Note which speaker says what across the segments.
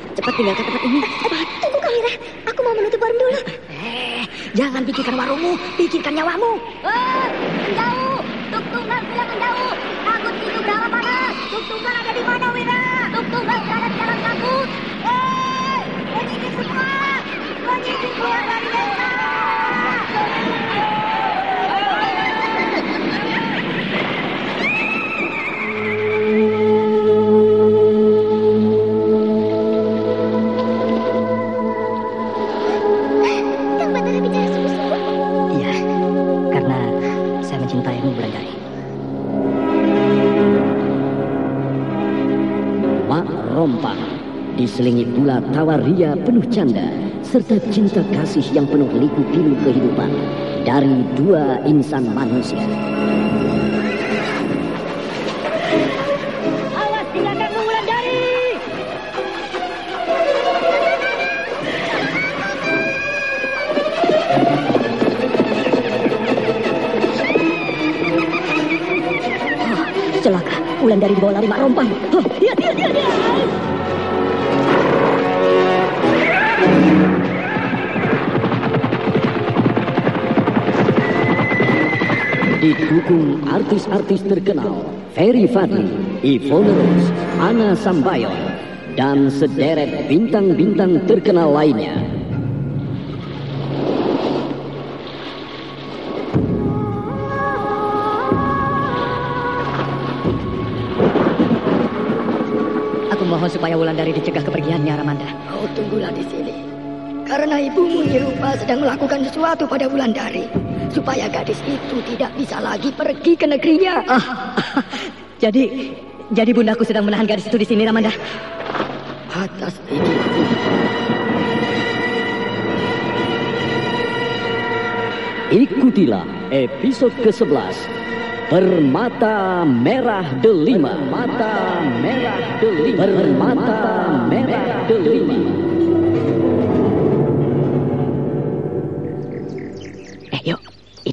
Speaker 1: cepat tinggalkan tempat ini.
Speaker 2: Eh, Tunggu Kamira, aku mau menutup warung dulu.
Speaker 1: Eh, jangan pikirkan warungmu, pikirkan nyawamu.
Speaker 2: Eh, menjauh. Tuk tunggal bilang menjauh. Takut itu berapa panas. Tuk tunggal ada di mana, Wira? Tuk tunggal berada di dalam kabut. Eh, penyisir semua. Penyisir keluar dari desa.
Speaker 3: Diselingi pula tawa ria penuh canda serta cinta kasih yang penuh liku-liku kehidupan dari dua insan manusia.
Speaker 1: Awas celaka, Wulandari dibawa lari Mak Rompang. Oh, dia, dia, dia, dia.
Speaker 3: Didukung artis-artis terkenal Ferry Fadli, Ivone Rose, Ana Sambayon, dan sederet bintang-bintang terkenal lainnya.
Speaker 1: Aku mohon supaya Wulandari dicegah kepergiannya, Ramanda.
Speaker 4: Kau tunggulah di sini. Karena ibumu Nirupa sedang melakukan sesuatu pada Wulandari. Supaya gadis itu tidak bisa lagi pergi ke negerinya.
Speaker 1: Ah, jadi, jadi bundaku sedang menahan gadis itu di sini, Ramanda.
Speaker 4: Atas izinku.
Speaker 3: Ikutilah episode ke-11 Permata Merah Delima Permata Merah Delima Permata Merah Delima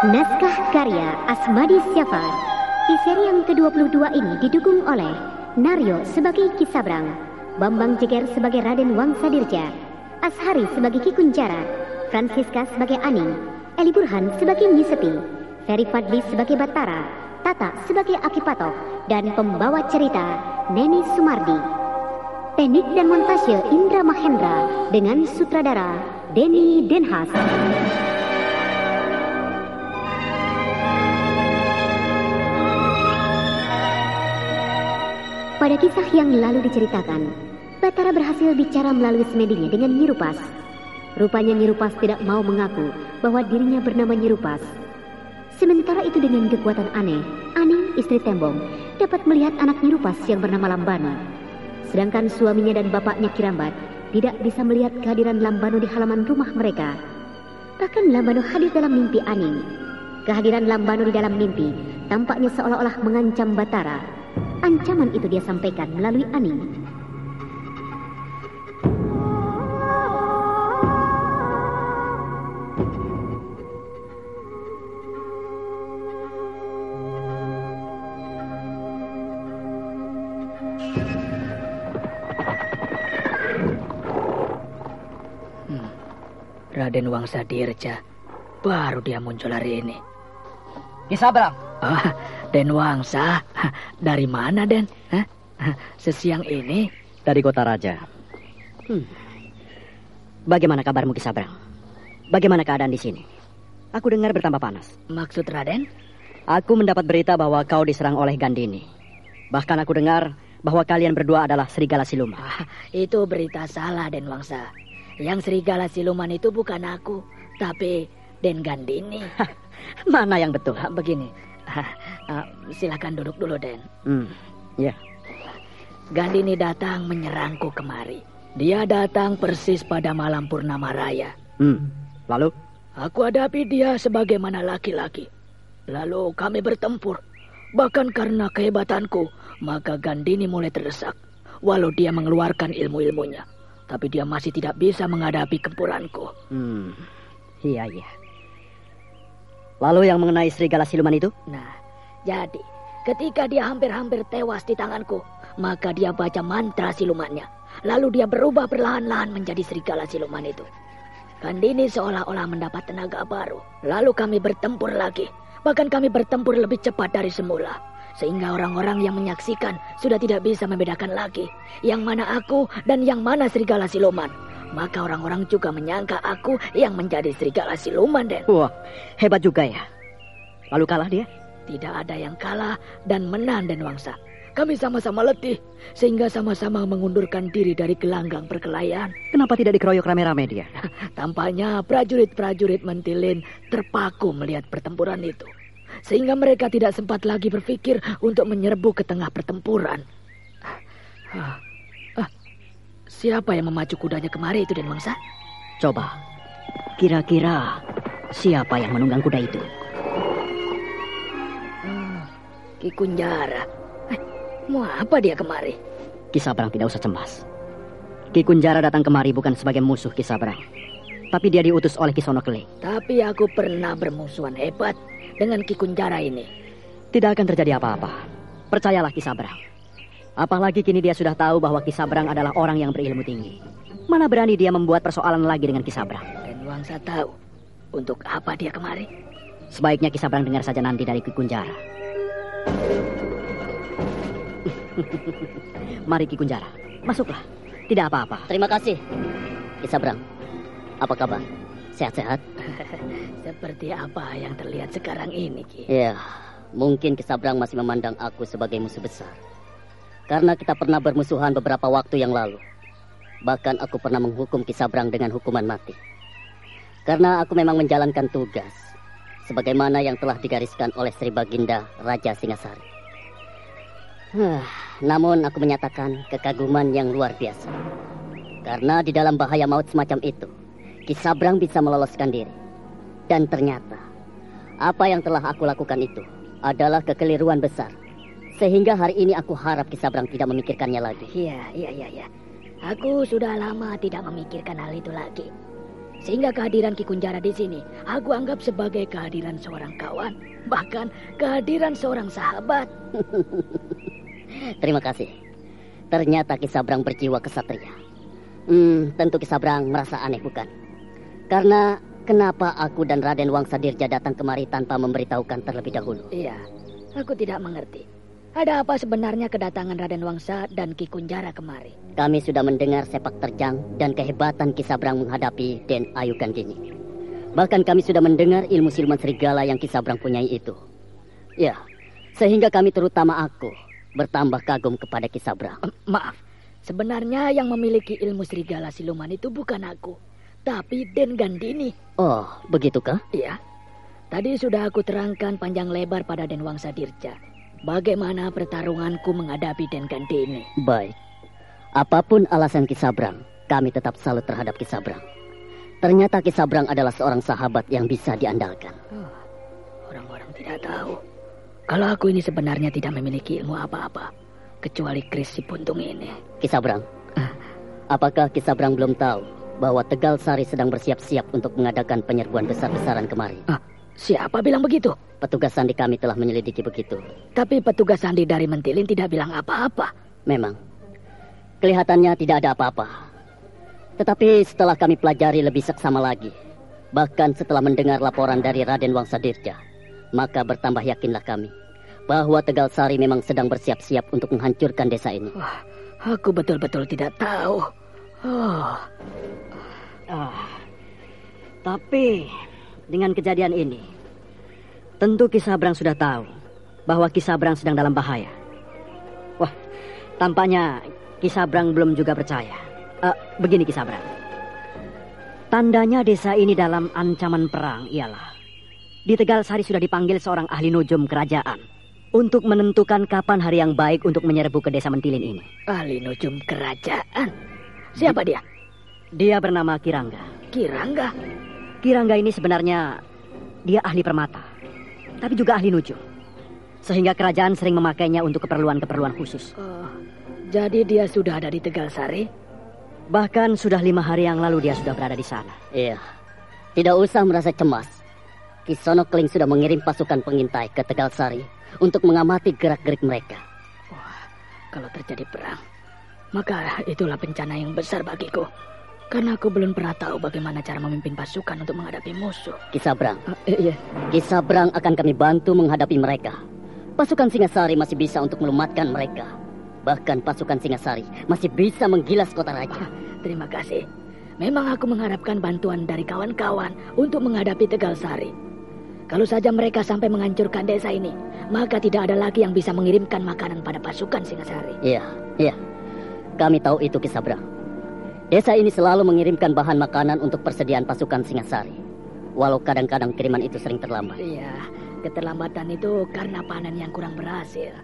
Speaker 2: Naskah karya Asmadi Syafar. Di seri yang ke-22 ini didukung oleh Naryo sebagai Kisabrang, Bambang Jeger sebagai Raden Wangsadirja, Ashari sebagai Ki Kunjara, Francisca sebagai Aning, Eli Burhan sebagai Nyisepi, Ferry Fadli sebagai Batara, Tata sebagai Akipatok, dan pembawa cerita Neni Sumardi. Teknik dan montase Indra Mahendra dengan sutradara Denny Denhas. Pada kisah yang lalu diceritakan, Batara berhasil bicara melalui semedinya dengan Nyirupas. Rupanya Nyirupas tidak mau mengaku bahwa dirinya bernama Nyirupas. Sementara itu dengan kekuatan aneh, Aning, istri Tembong, dapat melihat anak Nyirupas yang bernama Lambano. Sedangkan suaminya dan bapaknya Kirambat tidak bisa melihat kehadiran Lambano di halaman rumah mereka. Bahkan Lambano hadir dalam mimpi Aning. Kehadiran Lambano di dalam mimpi tampaknya seolah-olah mengancam Batara. Ancaman itu dia sampaikan melalui Aning.
Speaker 1: Raden Wangsa Dirja. Baru dia muncul hari ini.
Speaker 5: Kisabrang.
Speaker 1: Ah, Den Wangsa. Dari mana, Den? Hah? Sesiang ini?
Speaker 5: Dari kota raja. Hmm. Bagaimana kabarmu Kisabrang? Bagaimana keadaan di sini? Aku dengar bertambah panas.
Speaker 1: Maksud Raden?
Speaker 5: Aku mendapat berita bahwa kau diserang oleh Gandini. Bahkan aku dengar bahwa kalian berdua adalah serigala siluman.
Speaker 1: Ah, itu berita salah, Den Wangsa. Yang serigala siluman itu bukan aku, tapi Den Gandini.
Speaker 5: Mana yang betul?
Speaker 1: Ah, Begini, ah, ah, silakan duduk dulu, Den.
Speaker 5: Hmm, ya.
Speaker 1: Gandini datang menyerangku kemari. Dia datang persis pada malam purnama raya.
Speaker 5: Hmm. Lalu?
Speaker 1: Aku hadapi dia sebagaimana laki-laki. Lalu kami bertempur. Bahkan karena kehebatanku, maka Gandini mulai terdesak. Walau dia mengeluarkan ilmu-ilmunya. Tapi dia masih tidak bisa menghadapi gempuranku.
Speaker 5: Hmm. Iya, iya. Lalu yang mengenai serigala siluman itu?
Speaker 1: Nah, jadi ketika dia hampir-hampir tewas di tanganku, maka dia baca mantra silumannya. Lalu dia berubah perlahan-lahan menjadi serigala siluman itu. Gandini seolah-olah mendapat tenaga baru. Lalu kami bertempur lagi. Bahkan kami bertempur lebih cepat dari semula. Sehingga orang-orang yang menyaksikan sudah tidak bisa membedakan lagi. Yang mana aku dan yang mana serigala siluman. Maka orang-orang juga menyangka aku yang menjadi serigala siluman, Den.
Speaker 5: Wah, hebat juga ya. Lalu kalah dia?
Speaker 1: Tidak ada yang kalah dan menang, Den Wangsa. Kami sama-sama letih, sehingga sama-sama mengundurkan diri dari gelanggang perkelahian.
Speaker 5: Kenapa tidak dikeroyok rame-rame dia?
Speaker 1: Tampaknya prajurit-prajurit mentilin terpaku melihat pertempuran itu. Sehingga mereka tidak sempat lagi berpikir untuk menyerbu ke tengah pertempuran. Siapa yang memacu kudanya kemari itu, Den Wangsa?
Speaker 5: Coba, kira-kira siapa yang menunggang kuda itu?
Speaker 1: Hmm, Ki Kunjara. Eh, mau apa dia kemari?
Speaker 5: Kisabrang tidak usah cemas. Ki Kunjara datang kemari bukan sebagai musuh Kisabrang. Tapi dia diutus oleh Kisono Keling.
Speaker 1: Tapi aku pernah bermusuhan hebat dengan Ki Kunjara ini.
Speaker 5: Tidak akan terjadi apa-apa. Percayalah Kisabrang. Apalagi kini dia sudah tahu bahwa Kisabrang adalah orang yang berilmu tinggi. Mana berani dia membuat persoalan lagi dengan Kisabrang.
Speaker 1: Dan Wangsa tahu untuk apa dia kemari.
Speaker 5: Sebaiknya Kisabrang dengar saja nanti dari Ki Kunjara. Mari Ki Kunjara, masuklah. Tidak apa-apa.
Speaker 6: Terima kasih. Kisabrang, apa kabar? Sehat-sehat?
Speaker 1: Seperti apa yang terlihat sekarang ini, Ki?
Speaker 6: Ya, mungkin Kisabrang masih memandang aku sebagai musuh besar. Karena kita pernah bermusuhan beberapa waktu yang lalu. Bahkan aku pernah menghukum Kisabrang dengan hukuman mati. Karena aku memang menjalankan tugas. Sebagaimana yang telah digariskan oleh Sri Baginda Raja Singasari. Huh, namun aku menyatakan kekaguman yang luar biasa. Karena di dalam bahaya maut semacam itu, Kisabrang bisa meloloskan diri. Dan ternyata, apa yang telah aku lakukan itu adalah kekeliruan besar. Sehingga hari ini aku harap Kisabrang tidak memikirkannya lagi.
Speaker 1: Iya, iya, iya, iya. Aku sudah lama tidak memikirkan hal itu lagi. Sehingga kehadiran Ki Kunjara di sini, aku anggap sebagai kehadiran seorang kawan, bahkan kehadiran seorang sahabat.
Speaker 6: Terima kasih. Ternyata Kisabrang berjiwa kesatria. Hmm, tentu Kisabrang merasa aneh bukan? Karena kenapa aku dan Raden Wangsa Dirja datang kemari tanpa memberitahukan terlebih dahulu?
Speaker 1: Iya, aku tidak mengerti. Ada apa sebenarnya kedatangan Raden Wangsa dan Ki Kunjara kemari?
Speaker 6: Kami sudah mendengar sepak terjang dan kehebatan Kisabrang menghadapi Den Ayu Gandini. Bahkan kami sudah mendengar ilmu siluman serigala yang Kisabrang punyai itu. Ya, sehingga kami terutama aku bertambah kagum kepada Kisabrang.
Speaker 1: Eh, maaf, sebenarnya yang memiliki ilmu serigala siluman itu bukan aku, tapi Den Gandini.
Speaker 6: Oh, begitukah?
Speaker 1: Iya. Tadi sudah aku terangkan panjang lebar pada Den Wangsa Dirja. Bagaimana pertarunganku menghadapi Den Gandini?
Speaker 6: Baik. Apa pun alasan Kisabrang, kami tetap salut terhadap Kisabrang. Ternyata Kisabrang adalah seorang sahabat yang bisa diandalkan.
Speaker 1: Oh, orang-orang tidak tahu. Kalau aku ini sebenarnya tidak memiliki ilmu apa-apa. Kecuali kris si puntung ini.
Speaker 6: Kisabrang, ah. apakah Kisabrang belum tahu bahwa Tegal Sari sedang bersiap-siap untuk mengadakan penyerbuan besar-besaran kemari?
Speaker 1: Ah, siapa bilang begitu?
Speaker 6: Petugas sandi kami telah menyelidiki begitu.
Speaker 1: Tapi petugas sandi dari Mentilin tidak bilang apa-apa.
Speaker 6: Memang. Kelihatannya tidak ada apa-apa. Tetapi setelah kami pelajari lebih seksama lagi, bahkan setelah mendengar laporan dari Raden Wangsadirja, maka bertambah yakinlah kami bahwa Tegal Sari memang sedang bersiap-siap untuk menghancurkan desa ini.
Speaker 1: Wah, aku betul-betul tidak tahu. Oh.
Speaker 5: Ah. Tapi dengan kejadian ini, Tentu Kisabrang sudah tahu bahwa Kisabrang sedang dalam bahaya. Wah, tampaknya Kisabrang belum juga percaya. Uh, begini Kisabrang. Tandanya desa ini dalam ancaman perang ialah di Tegal Sari sudah dipanggil seorang ahli nujum kerajaan untuk menentukan kapan hari yang baik untuk menyerbu ke desa Mentilin ini.
Speaker 1: Ahli nujum kerajaan? Siapa dia?
Speaker 5: Dia bernama Kirangga.
Speaker 1: Kirangga?
Speaker 5: Kirangga ini sebenarnya dia ahli permata tapi juga ahli nujum. Sehingga kerajaan sering memakainya untuk keperluan-keperluan khusus. Oh,
Speaker 1: jadi dia sudah ada di Tegal Sari?
Speaker 5: Bahkan sudah lima hari yang lalu dia sudah berada di sana.
Speaker 6: Iya, tidak usah merasa cemas. Kisono Kling sudah mengirim pasukan pengintai ke Tegal Sari untuk mengamati gerak-gerik mereka.
Speaker 1: Wah, kalau terjadi perang, maka itulah bencana yang besar bagiku. Karena aku belum pernah tahu bagaimana cara memimpin pasukan untuk menghadapi musuh.
Speaker 6: Kisabrang.
Speaker 1: Uh, iya.
Speaker 6: Kisabrang akan kami bantu menghadapi mereka. Pasukan Singasari masih bisa untuk melumatkan mereka. Bahkan pasukan Singasari masih bisa menggilas kota raja. Uh,
Speaker 1: terima kasih. Memang aku mengharapkan bantuan dari kawan-kawan untuk menghadapi Tegal Sari. Kalau saja mereka sampai menghancurkan desa ini, maka tidak ada lagi yang bisa mengirimkan makanan pada pasukan Singasari.
Speaker 6: Iya, iya. Kami tahu itu Kisabrang. Desa ini selalu mengirimkan bahan makanan untuk persediaan pasukan Singasari. Walau kadang-kadang kiriman itu sering terlambat.
Speaker 1: Iya, keterlambatan itu karena panen yang kurang berhasil.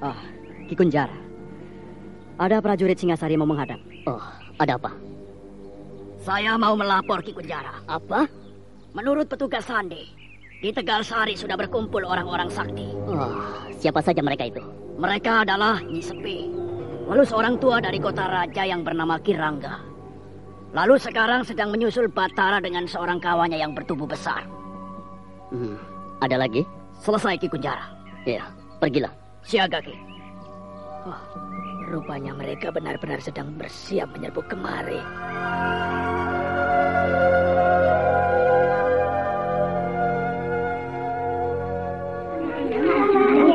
Speaker 5: Oh, Ki Kunjara. Ada prajurit Singasari mau menghadap.
Speaker 6: Oh, ada apa?
Speaker 7: Saya mau melapor Ki Kunjara.
Speaker 6: Apa?
Speaker 7: Menurut petugas Sandi, di Tegal Sari sudah berkumpul orang-orang sakti.
Speaker 6: Oh, siapa saja mereka itu?
Speaker 7: Mereka adalah Nyi Sepi, lalu seorang tua dari kota raja yang bernama Kirangga. Lalu sekarang sedang menyusul Batara dengan seorang kawannya yang bertubuh besar.
Speaker 6: Hmm, ada lagi?
Speaker 7: Selesai Ki Kunjara.
Speaker 6: Ya, pergilah.
Speaker 7: Siaga Ki.
Speaker 1: Oh, rupanya mereka benar-benar sedang bersiap menyerbu kemari.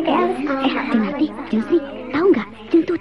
Speaker 8: Eh, Jeng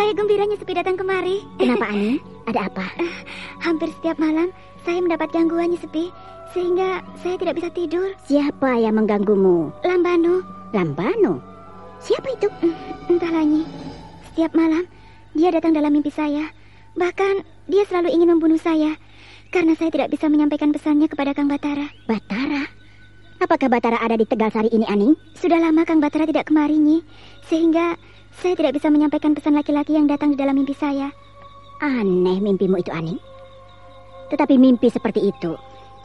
Speaker 8: saya gembira Nyi Sepi datang kemari. Kenapa, Ani? Ada apa? Uh, hampir setiap malam saya mendapat gangguannya sepi, sehingga saya tidak bisa tidur. Siapa yang mengganggumu? Lambano. Lambano? Siapa itu? Entahlah, Nyi. Setiap malam, dia datang dalam mimpi saya. Bahkan, dia selalu ingin membunuh saya.
Speaker 9: Karena saya tidak bisa menyampaikan pesannya kepada Kang Batara.
Speaker 10: Batara? Apakah Batara ada di Tegal Sari ini, Aning?
Speaker 9: Sudah lama Kang Batara tidak kemari, Nyi. Sehingga saya tidak bisa menyampaikan pesan laki-laki yang datang di dalam mimpi saya.
Speaker 10: Aneh mimpimu itu, Aning. Tetapi mimpi seperti itu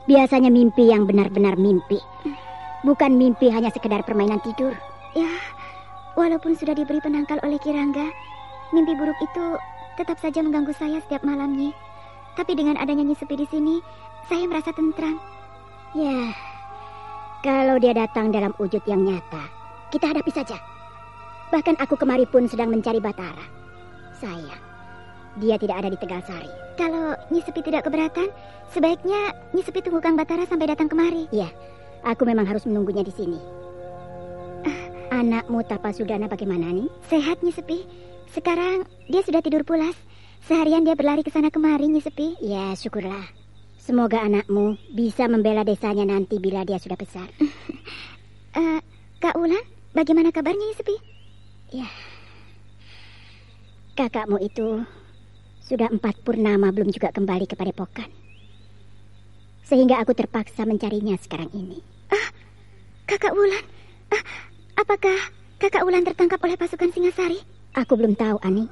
Speaker 10: biasanya mimpi yang benar-benar mimpi. Bukan mimpi hanya sekedar permainan tidur.
Speaker 9: Ya, walaupun sudah diberi penangkal oleh Kirangga, mimpi buruk itu tetap saja mengganggu saya setiap malamnya. Tapi dengan adanya Nyi Sepi di sini, saya merasa tentram.
Speaker 10: Ya, kalau dia datang dalam wujud yang nyata, kita hadapi saja. Bahkan aku kemari pun sedang mencari Batara. Sayang, dia tidak ada di Tegal Sari.
Speaker 9: Kalau Nyi Sepi tidak keberatan, sebaiknya Nyi Sepi tunggu Kang Batara sampai datang kemari.
Speaker 10: Iya, aku memang harus menunggunya di sini. Ah, anakmu Tapa Sudana bagaimana nih?
Speaker 9: Sehat Nyi Sepi. Sekarang dia sudah tidur pulas. Seharian dia berlari ke sana kemari, Nyi Sepi.
Speaker 10: Ya, syukurlah. Semoga anakmu bisa membela desanya nanti bila dia sudah besar.
Speaker 9: uh, Kak Ulan, bagaimana kabarnya, Nyi Sepi?
Speaker 10: Ya, kakakmu itu sudah empat purnama belum juga kembali ke Padepokan. Sehingga aku terpaksa mencarinya sekarang ini.
Speaker 9: Ah, kakak Wulan, ah, apakah kakak Wulan tertangkap oleh pasukan Singasari?
Speaker 10: Aku belum tahu, Ani.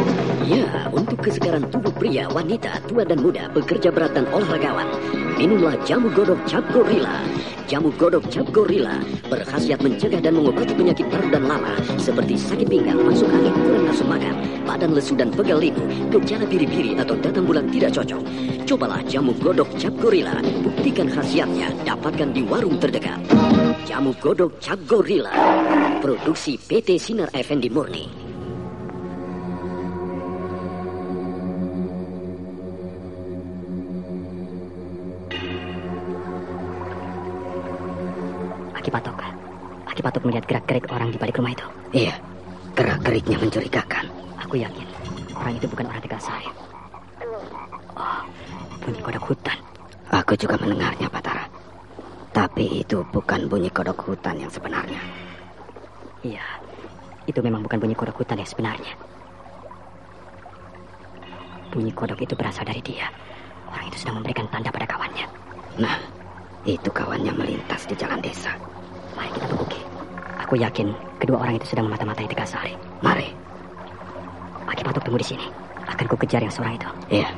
Speaker 3: Ya, untuk kesegaran tubuh pria, wanita, tua dan muda, pekerja berat dan olahragawan, minumlah jamu godok cap gorila. Jamu godok cap gorila berkhasiat mencegah dan mengobati penyakit paru dan lala seperti sakit pinggang, masuk angin, kurang nafsu makan, badan lesu dan pegal liku, gejala biri-biri atau datang bulan tidak cocok. Cobalah jamu godok cap gorila, buktikan khasiatnya, dapatkan di warung terdekat. Jamu godok cap gorila, produksi PT Sinar Effendi Murni.
Speaker 5: Patok melihat gerak-gerik orang di balik rumah itu.
Speaker 3: Iya, gerak-geriknya mencurigakan.
Speaker 5: Aku yakin orang itu bukan orang Tegal Sari. Oh, bunyi kodok hutan.
Speaker 3: Aku juga mendengarnya, Batara. Tapi itu bukan bunyi kodok hutan yang sebenarnya.
Speaker 5: Iya, itu memang bukan bunyi kodok hutan yang sebenarnya. Bunyi kodok itu berasal dari dia. Orang itu sedang memberikan tanda pada kawannya.
Speaker 3: Nah, itu kawannya melintas di jalan desa.
Speaker 5: Mari kita tunggu, Aku yakin kedua orang itu sedang memata-matai Tegasari.
Speaker 3: Mari.
Speaker 5: Aki Patok tunggu di sini. Akan ku kejar yang seorang itu.
Speaker 3: Iya.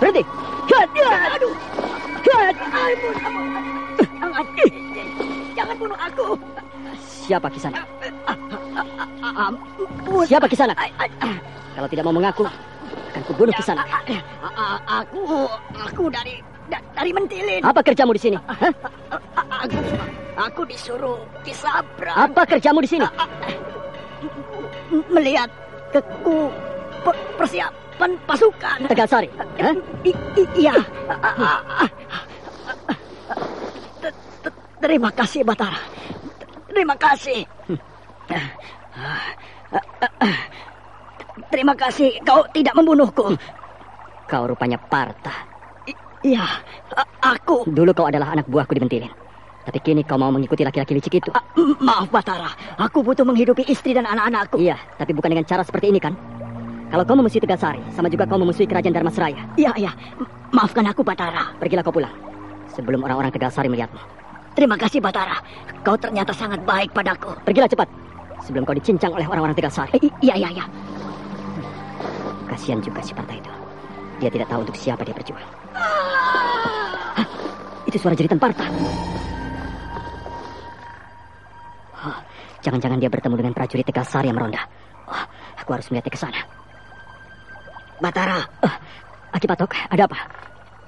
Speaker 7: Berhenti. Aduh. Ampun, ampun. Jangan bunuh aku.
Speaker 5: Siapa kisana? Siapa kisana? Kalau tidak mau mengaku, akan kubunuh kisana.
Speaker 7: Aku, aku dari dari Mentilin.
Speaker 5: Apa kerjamu di sini?
Speaker 7: Aku, aku disuruh Kisabra.
Speaker 5: Apa kerjamu di sini?
Speaker 7: Melihat keku persiapan pasukan.
Speaker 5: Tegal Sari.
Speaker 7: Iya. Terima kasih Batara. Terima kasih. Terima kasih kau tidak membunuhku.
Speaker 5: Kau rupanya Parta.
Speaker 7: Iya, aku.
Speaker 5: Dulu kau adalah anak buahku di Mentilin. Tapi kini kau mau mengikuti laki-laki licik itu.
Speaker 7: maaf Batara, aku butuh menghidupi istri dan anak-anakku.
Speaker 5: Iya, tapi bukan dengan cara seperti ini kan? Kalau kau memusuhi Tegal Sari, sama juga kau memusuhi kerajaan Dharmasraya.
Speaker 7: Iya, iya. Maafkan aku, Batara.
Speaker 5: Pergilah kau pulang. Sebelum orang-orang Tegal Sari melihatmu.
Speaker 7: Terima kasih, Batara. Kau ternyata sangat baik padaku.
Speaker 5: Pergilah cepat. Sebelum kau dicincang oleh orang-orang Tegal Sari.
Speaker 7: Iya, iya, iya.
Speaker 5: Kasihan juga si Parta itu. Dia tidak tahu untuk siapa dia berjuang. Hah, itu suara jeritan Parta. Jangan-jangan dia bertemu dengan prajurit Tegal Sari yang meronda. Oh, aku harus melihatnya ke sana.
Speaker 3: Batara.
Speaker 5: Uh, Aki Patok, ada apa?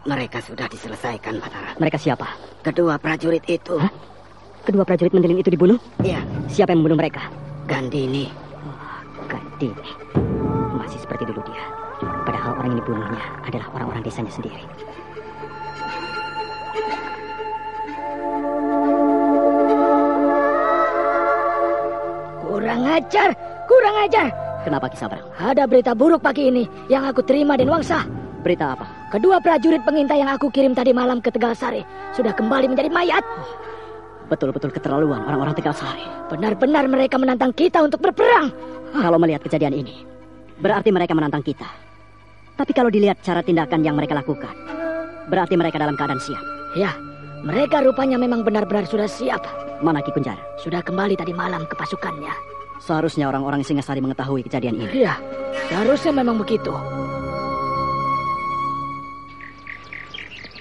Speaker 3: Mereka sudah diselesaikan, Batara.
Speaker 5: Mereka siapa?
Speaker 3: Kedua prajurit itu.
Speaker 5: Hah? Kedua prajurit mendelin itu dibunuh?
Speaker 3: Iya.
Speaker 5: Siapa yang membunuh mereka?
Speaker 3: Gandini.
Speaker 5: Oh, Gandini. Masih seperti dulu dia. Padahal orang yang dibunuhnya adalah orang-orang desanya sendiri.
Speaker 1: Kurang ajar, kurang ajar.
Speaker 5: Kenapa kisah berang?
Speaker 1: Ada berita buruk pagi ini yang aku terima dan wangsa.
Speaker 5: Berita apa?
Speaker 1: Kedua prajurit pengintai yang aku kirim tadi malam ke Tegal Sari sudah kembali menjadi mayat.
Speaker 5: Oh, betul-betul keterlaluan orang-orang Tegal Sari.
Speaker 1: Benar-benar mereka menantang kita untuk berperang.
Speaker 5: Kalau melihat kejadian ini, berarti mereka menantang kita. Tapi kalau dilihat cara tindakan yang mereka lakukan, berarti mereka dalam keadaan siap.
Speaker 1: Ya, mereka rupanya memang benar-benar sudah siap.
Speaker 5: Mana Ki Kunjara?
Speaker 1: Sudah kembali tadi malam ke pasukannya.
Speaker 5: Seharusnya orang-orang Singasari mengetahui kejadian ini.
Speaker 1: Iya, seharusnya memang begitu.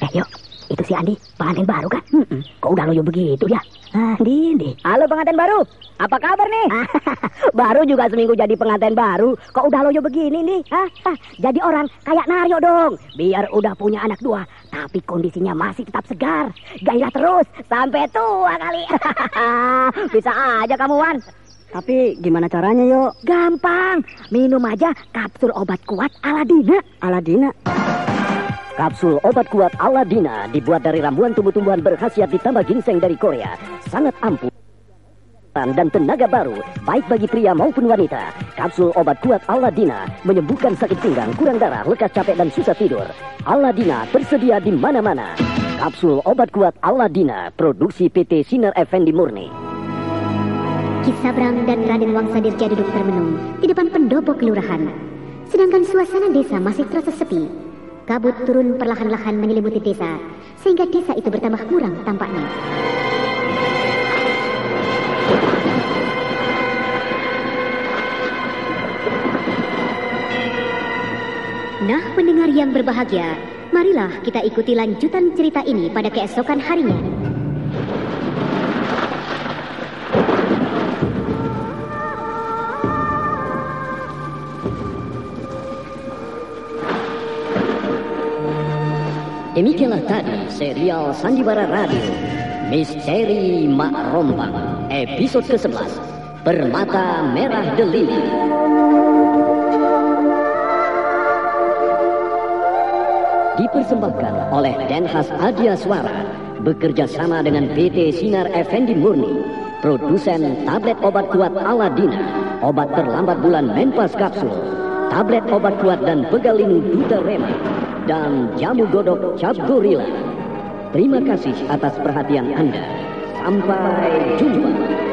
Speaker 11: Eh, yuk. Itu si Andi, pengantin baru kan? Hmm, kok udah loyo begitu ya? Ah, Andi, Halo pengantin baru, apa kabar nih? baru juga seminggu jadi pengantin baru, kok udah loyo begini nih? Hah? Ah, jadi orang kayak Naryo dong. Biar udah punya anak dua, tapi kondisinya masih tetap segar. Gairah terus, sampai tua kali. Bisa aja kamu, Wan.
Speaker 5: Tapi gimana caranya, yuk?
Speaker 11: Gampang, minum aja kapsul obat kuat Aladina.
Speaker 5: Aladina?
Speaker 3: Kapsul obat kuat Aladina dibuat dari ramuan tumbuh-tumbuhan berkhasiat ditambah ginseng dari Korea. Sangat ampuh dan tenaga baru, baik bagi pria maupun wanita. Kapsul obat kuat Aladina menyembuhkan sakit pinggang, kurang darah, lekas capek dan susah tidur. Aladina tersedia di mana-mana. Kapsul obat kuat Aladina, produksi PT Sinar Effendi Murni.
Speaker 2: Kisabrang dan Raden Wangsa Dirja duduk termenung di depan pendopo kelurahan. Sedangkan suasana desa masih terasa sepi. Kabut turun perlahan-lahan menyelimuti desa, sehingga desa itu bertambah kurang tampaknya. Nah, pendengar yang berbahagia, marilah kita ikuti lanjutan cerita ini pada keesokan harinya.
Speaker 3: Demikianlah tadi serial Sandiwara Radio Misteri Mak Rombang episode ke-11 Permata Merah Delili Dipersembahkan oleh Denhas Adia Suara bekerja sama dengan PT Sinar Effendi Murni produsen tablet obat kuat Aladina obat terlambat bulan Menpas Kapsul tablet obat kuat dan pegalinu Duta Rema dan jamu godok cap gorila. Terima kasih atas perhatian Anda. Sampai jumpa.